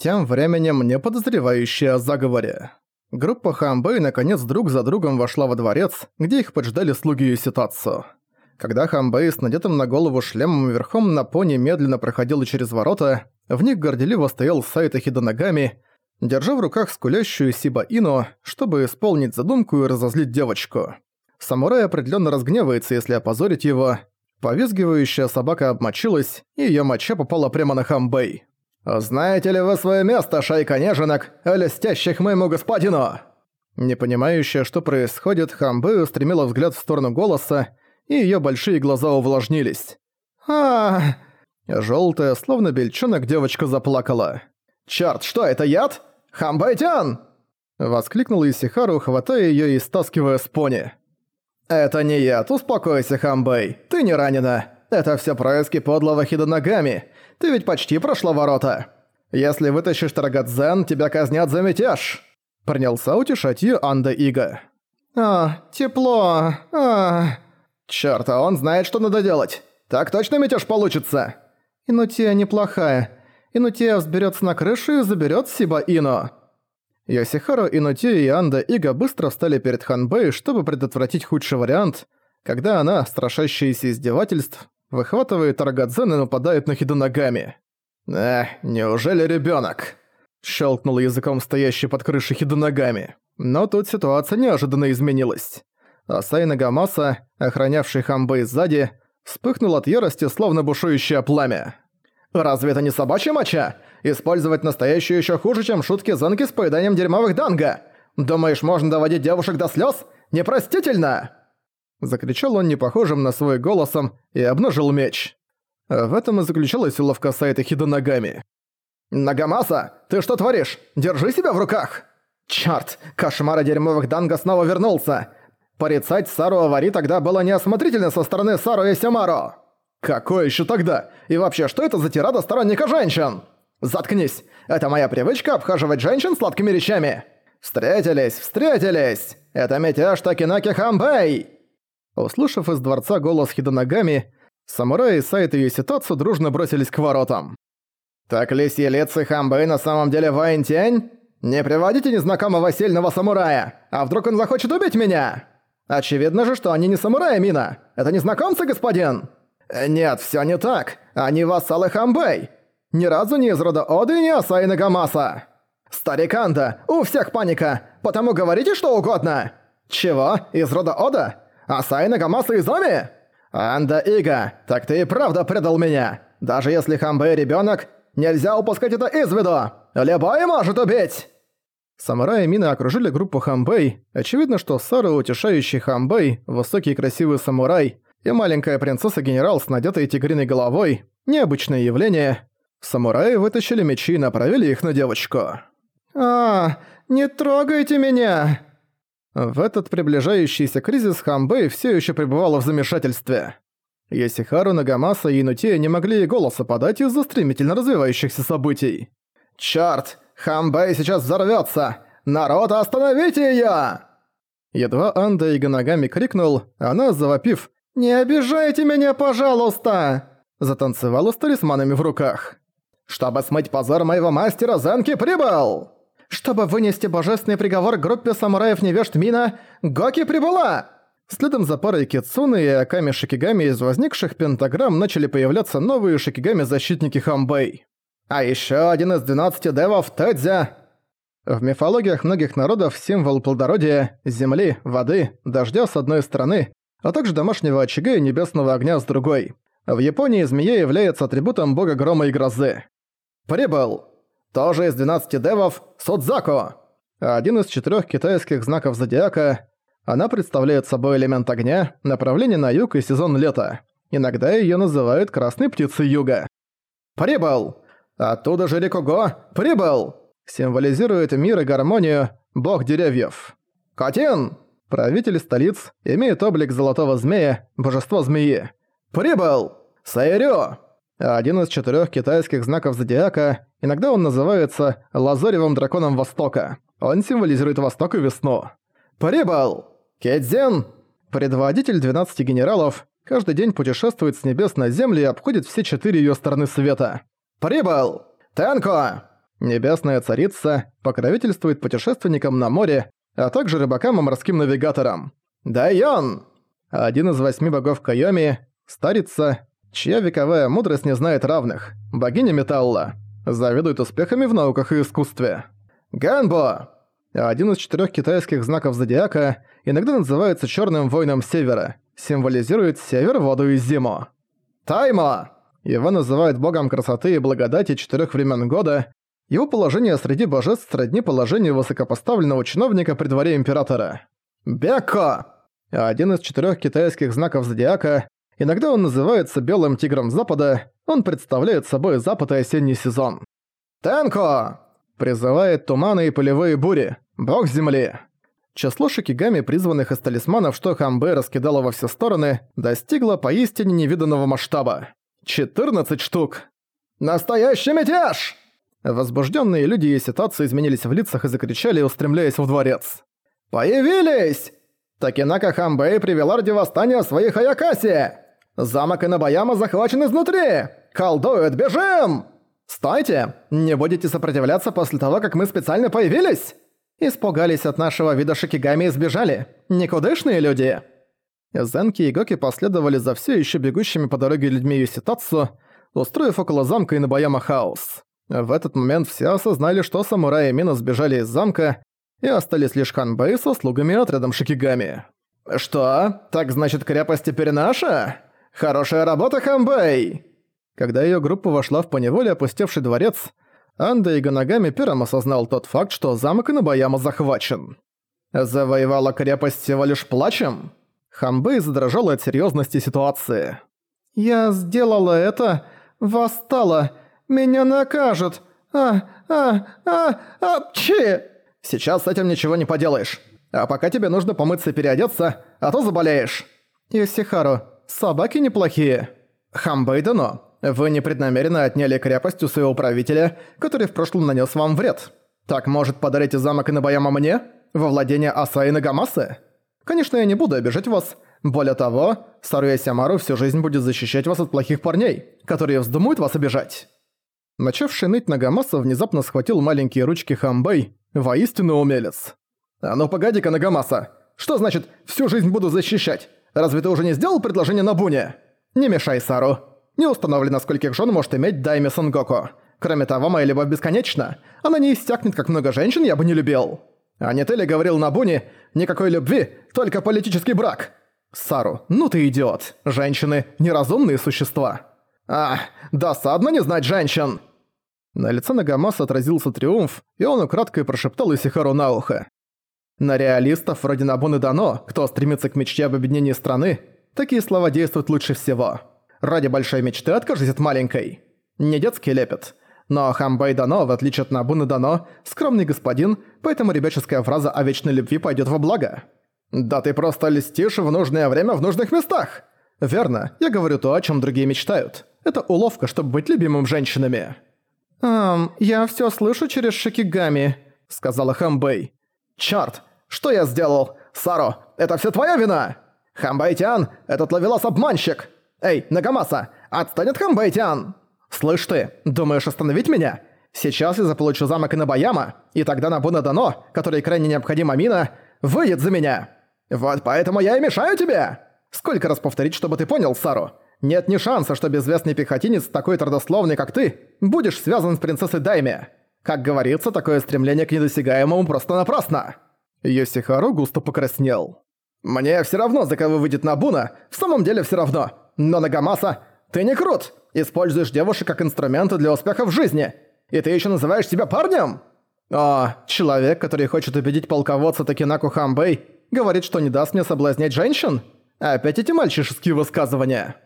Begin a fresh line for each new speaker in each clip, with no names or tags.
Тем временем не подозревающие о заговоре. Группа Хамбэй наконец друг за другом вошла во дворец, где их поджидали слуги Юситацу. Когда Хамбэй с надетым на голову шлемом верхом на пони медленно проходил через ворота, в них горделиво стоял Сайта Хиданагами, держа в руках скулящую Сиба Ину, чтобы исполнить задумку и разозлить девочку. Самурай определенно разгневается, если опозорить его. Повизгивающая собака обмочилась, и ее моча попала прямо на Хамбэй. «Знаете ли вы свое место, шайка неженок, льстящих моему господину?» Не понимающая, что происходит, Хамбэ устремила взгляд в сторону голоса, и её большие глаза увлажнились. а Жёлтая, словно бельчонок, девочка заплакала. «Чёрт, что это, яд? Хамбайтян!» Воскликнула Исихару, хватая её и стаскивая с пони. «Это не яд, успокойся, Хамбэй, ты не ранена. Это всё происки подлого Хидонагами. Ты ведь почти прошла ворота. Если вытащишь Тарагадзен, тебя казнят за мятеж!» Принялся утешать её Анда Ига. «А, тепло, а...» «Чёрт, а он знает, что надо делать! Так точно мятеж получится!» «Инутия неплохая. Инутия взберётся на крышу и заберёт Сиба Ино». Йосихару, Инутия и Анда Ига быстро встали перед Ханбэй, чтобы предотвратить худший вариант, когда она, страшащаяся издевательств, выхватывает Таргадзен и нападает на Хидонагами. «Эх, неужели ребёнок?» Щелкнул языком стоящий под крышей Хидонагами. Но тут ситуация неожиданно изменилась. Асай Нагамаса, охранявший Хамбэй сзади, вспыхнул от ярости, словно бушующее пламя. «Разве это не собачья моча? Использовать настоящую еще хуже, чем шутки Зенки с поеданием дерьмовых данга! Думаешь, можно доводить девушек до слез? Непростительно!» Закричал он непохожим на свой голосом и обнажил меч. В этом и заключалась уловка сайта Хидонагами. «Нагамаса, ты что творишь? Держи себя в руках!» «Чёрт, кошмара дерьмовых данга снова вернулся! Порицать Сару Авари тогда было неосмотрительно со стороны Сару и Сямаро!» «Какое еще тогда? И вообще, что это за тирада сторонника женщин?» «Заткнись! Это моя привычка обхаживать женщин сладкими речами!» «Встретились, встретились! Это мятеж Такинаки Хамбэй!» Услышав из дворца голос Хидонагами, самураи Сайт и Юситацу дружно бросились к воротам. «Так ли Сиелец Хамбэй на самом деле Ваентянь? Не приводите незнакомого сильного самурая, а вдруг он захочет убить меня? Очевидно же, что они не самураи, Мина. Это незнакомцы, господин?» «Нет, всё не так. Они вассалы Хамбэй. Ни разу не из рода Оды и не Асаи Нагамаса. Стариканда, у всех паника, потому говорите что угодно. Чего? Из рода Ода? Асай Нагамаса Изоми? Анда Ига, так ты и правда предал меня. Даже если Хамбэй ребёнок, нельзя упускать это из виду. Любой может убить!» Самураи Мины окружили группу Хамбэй. Очевидно, что Сара, утешающий Хамбэй, высокий и красивый самурай, и маленькая принцесса-генерал с надетой тигриной головой – необычное явление. Самураи вытащили мечи и направили их на девочку. «А, не трогайте меня!» В этот приближающийся кризис Хамбэй все еще пребывала в замешательстве. Йосихару, Нагамаса и Инутия не могли и голоса подать из-за стремительно развивающихся событий. «Чёрт! Хамбэй сейчас взорвётся! Народ, остановите её!» Едва Анда и Ганагами крикнул, она, завопив «Не обижайте меня, пожалуйста!» затанцевала с талисманами в руках. «Чтобы смыть позор моего мастера, Зенки прибыл!» Чтобы вынести божественный приговор группе самураев-невежд Мина, Гоки прибыла!» Следом за парой Кицуны и Аками Шикигами из возникших пентаграмм начали появляться новые Шикигами-защитники Хамбэй. А еще один из 12 девов Тэдзя. В мифологиях многих народов символ плодородия, земли, воды, дождя с одной стороны, а также домашнего очага и небесного огня с другой. В Японии змея является атрибутом бога грома и грозы. Прибыл! Тоже из 12 девов Судзаку. Один из четырех китайских знаков зодиака. Она представляет собой элемент огня, направление на юг и сезон лета. Иногда ее называют красной птицей юга. Прибыл! Оттуда же Рикуго прибыл! Символизирует мир и гармонию бог деревьев. Катин! Правитель столиц имеет облик золотого змея, божество змеи. Прибыл! Сайрё! Один из четырех китайских знаков зодиака, иногда он называется Лазоревым драконом Востока. Он символизирует Восток и весну. Прибыл! Кедзен! Предводитель 12 генералов, каждый день путешествует с небес на землю и обходит все четыре ее стороны света. Прибыл! Тенко! Небесная царица покровительствует путешественникам на море, а также рыбакам и морским навигаторам. Дайон! Один из восьми богов Кайоми, старица, чья вековая мудрость не знает равных, богиня металла, завидует успехами в науках и искусстве. Ганбо! Один из четырех китайских знаков зодиака иногда называется черным воином севера, символизирует север, воду и зиму. Таймо! Его называют богом красоты и благодати четырех времен года. Его положение среди божеств сродни положению высокопоставленного чиновника при дворе императора. Беко! Один из четырех китайских знаков зодиака, иногда он называется белым тигром запада, он представляет собой запад и осенний сезон. Тенко! Призывает туманы и полевые бури, бог земли. Число шикигами, призванных из талисманов, что Хамбе раскидало во все стороны, достигло поистине невиданного масштаба. 14 штук. «Настоящий мятеж!» Возбужденные люди и ситуации изменились в лицах и закричали, устремляясь в дворец. «Появились! Такинака Хамбэй привела ради восстания своих Аякаси! Замок Инабаяма захвачен изнутри! Колдуют, бежим!» «Стойте! Не будете сопротивляться после того, как мы специально появились?» Испугались от нашего вида шикигами и сбежали. Никудышные люди!» Зенки и Гоки последовали за все еще бегущими по дороге людьми Юситацу, устроив около замка Инабаяма хаос. В этот момент все осознали, что самураи Мина сбежали из замка, и остались лишь Ханбэй со слугами отрядом Шикигами. «Что? Так значит крепость теперь наша? Хорошая работа, Ханбэй!» Когда её группа вошла в поневоле опустевший дворец, Анда и Ганагами первым осознал тот факт, что замок Инобаяма захвачен. Завоевала крепость всего лишь плачем? Хамбэй задрожала от серьезности ситуации. «Я сделала это, восстала, меня накажут, а, а, а, а, чи!» «Сейчас с этим ничего не поделаешь. А пока тебе нужно помыться и переодеться, а то заболеешь». «Исихару, собаки неплохие». «Хамбэй дано, вы непреднамеренно отняли крепость у своего правителя, который в прошлом нанес вам вред. Так, может, подарите замок Инобаяма мне? Во владение Аса и Нагамасы? Конечно, я не буду обижать вас. Более того, Саруя Сямару всю жизнь будет защищать вас от плохих парней, которые вздумают вас обижать». Начавший ныть Нагамаса внезапно схватил маленькие ручки Хамбэй, воистину умелец. «А ну погоди-ка, Нагамаса! Что значит «всю жизнь буду защищать»? Разве ты уже не сделал предложение на Буне? Не мешай Сару. Не установлено, скольких жен может иметь Дайми Сангоку. Кроме того, моя любовь бесконечна. Она не истякнет, как много женщин я бы не любил. А не ты ли говорил на Буне, никакой любви, только политический брак? Сару, ну ты идиот. Женщины – неразумные существа. А, досадно не знать женщин. На лице Нагамаса отразился триумф, и он украдкой прошептал Исихару на ухо. На реалистов вроде Набуны Дано, кто стремится к мечте об объединении страны, такие слова действуют лучше всего. Ради большой мечты откажись от маленькой. Не детский лепет. Но Хамбэй Дано, в отличие от Набуны Дано, скромный господин, поэтому ребяческая фраза о вечной любви пойдет во благо. «Да ты просто льстишь в нужное время в нужных местах!» «Верно, я говорю то, о чем другие мечтают. Это уловка, чтобы быть любимым женщинами». «Эм, я все слышу через Шикигами», — сказала Хамбэй. «Чёрт, что я сделал? Саро, это все твоя вина! Хамбэй-тян, этот ловелас обманщик! «Эй, Нагамаса, отстань от Хамбэйтян!» «Слышь ты, думаешь остановить меня? Сейчас я заполучу замок Инабаяма, и тогда Набуна Дано, который крайне необходима Мина, выйдет за меня. Вот поэтому я и мешаю тебе!» «Сколько раз повторить, чтобы ты понял, Сару? Нет ни шанса, что безвестный пехотинец, такой трудословный, как ты, будешь связан с принцессой Дайме. Как говорится, такое стремление к недосягаемому просто напрасно!» Йосихару густо покраснел. «Мне все равно, за кого выйдет Набуна, в самом деле все равно. Но Нагамаса, ты не крут! Используешь девушек как инструменты для успеха в жизни! И ты еще называешь себя парнем?» «О, человек, который хочет убедить полководца Такинаку Хамбэй, говорит, что не даст мне соблазнять женщин? Опять эти мальчишеские высказывания!»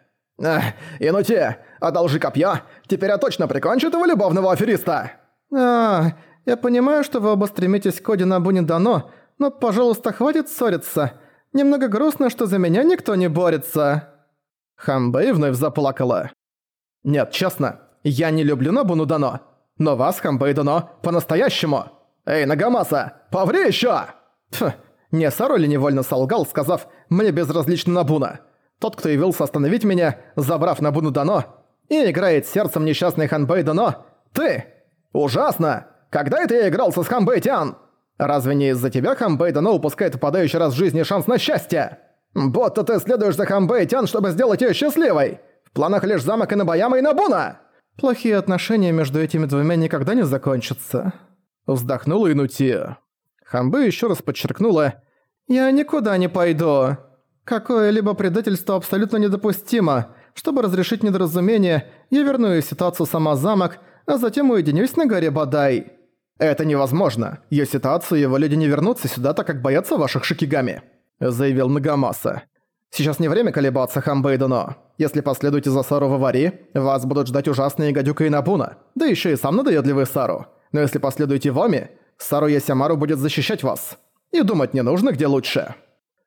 «Эх, Инути, одолжи копье, теперь я точно прикончу этого любовного афериста!» «А, я понимаю, что вы оба стремитесь к Коди Набу не дано, но, пожалуйста, хватит ссориться. Немного грустно, что за меня никто не борется». Хамбэй вновь заплакала. «Нет, честно, я не люблю Набуну Дано, но вас, Хамбэй Дано, по-настоящему! Эй, Нагамаса, поври ещё!» Тьфу, не Сару ли невольно солгал, сказав «мне безразлично Набуна»? Тот, кто явился остановить меня, забрав Набуну Дано, и играет сердцем несчастный Ханбэй Дано, ты! Ужасно! Когда это я игрался с Хамбэй Тян? Разве не из-за тебя Хамбэй Дано упускает выпадающий раз в жизни шанс на счастье? Будто ты следуешь за Хамбэй Тян, чтобы сделать ее счастливой. В планах лишь замок и Набаяма и Набуна. Плохие отношения между этими двумя никогда не закончатся. Вздохнула Инутия. Хамбэй еще раз подчеркнула «Я никуда не пойду. Какое-либо предательство абсолютно недопустимо. Чтобы разрешить недоразумение, я верну ее ситуацию сама замок, а затем уединюсь на горе Бадай». «Это невозможно. Йоситацу и его люди не вернутся сюда, так как боятся ваших шикигами», — заявил Нагамаса. «Сейчас не время колебаться, Хамбейдуно. Если последуете за Сару в аварии, вас будут ждать ужасные Гадюка и Набуна, да еще и сам надоедливый Сару. Но если последуете Воми, Сару Ясямару будет защищать вас. И думать не нужно, где лучше».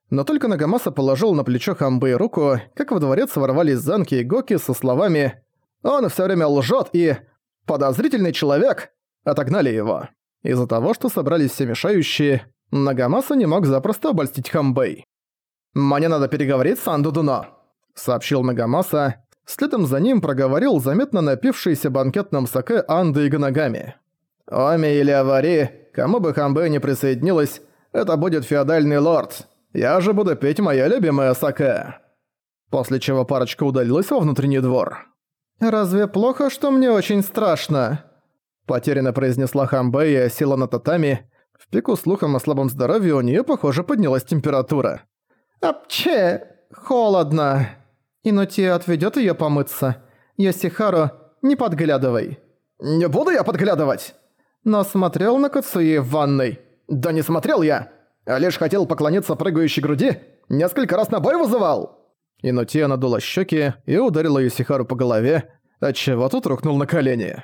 Но только Нагамаса положил на плечо Хамбэй руку, как во дворец ворвались Занки и Гоки со словами «Он все время лжет и... подозрительный человек!» Отогнали его. Из-за того, что собрались все мешающие, Нагамаса не мог запросто обольстить Хамбэй. «Мне надо переговорить с Андудуно», — сообщил Нагамаса. Следом за ним проговорил заметно напившийся банкетным саке Анды и Ганагами. «Оми или Авари, кому бы Хамбэй не присоединилась, это будет феодальный лорд. Я же буду петь моя любимая саке». После чего парочка удалилась во внутренний двор. «Разве плохо, что мне очень страшно?» Потерянно произнесла Хамбэй и села на татами. В пику слухом о слабом здоровье у нее, похоже, поднялась температура. «Апче! Холодно!» Инути отведет ее помыться. Йосихаро, не подглядывай. «Не буду я подглядывать!» Но смотрел на Кацуи в ванной. «Да не смотрел я! А лишь хотел поклониться прыгающей груди, несколько раз на бой вызывал!» Инутия надула щеки и ударила Юсихару по голове, отчего тот рухнул на колени.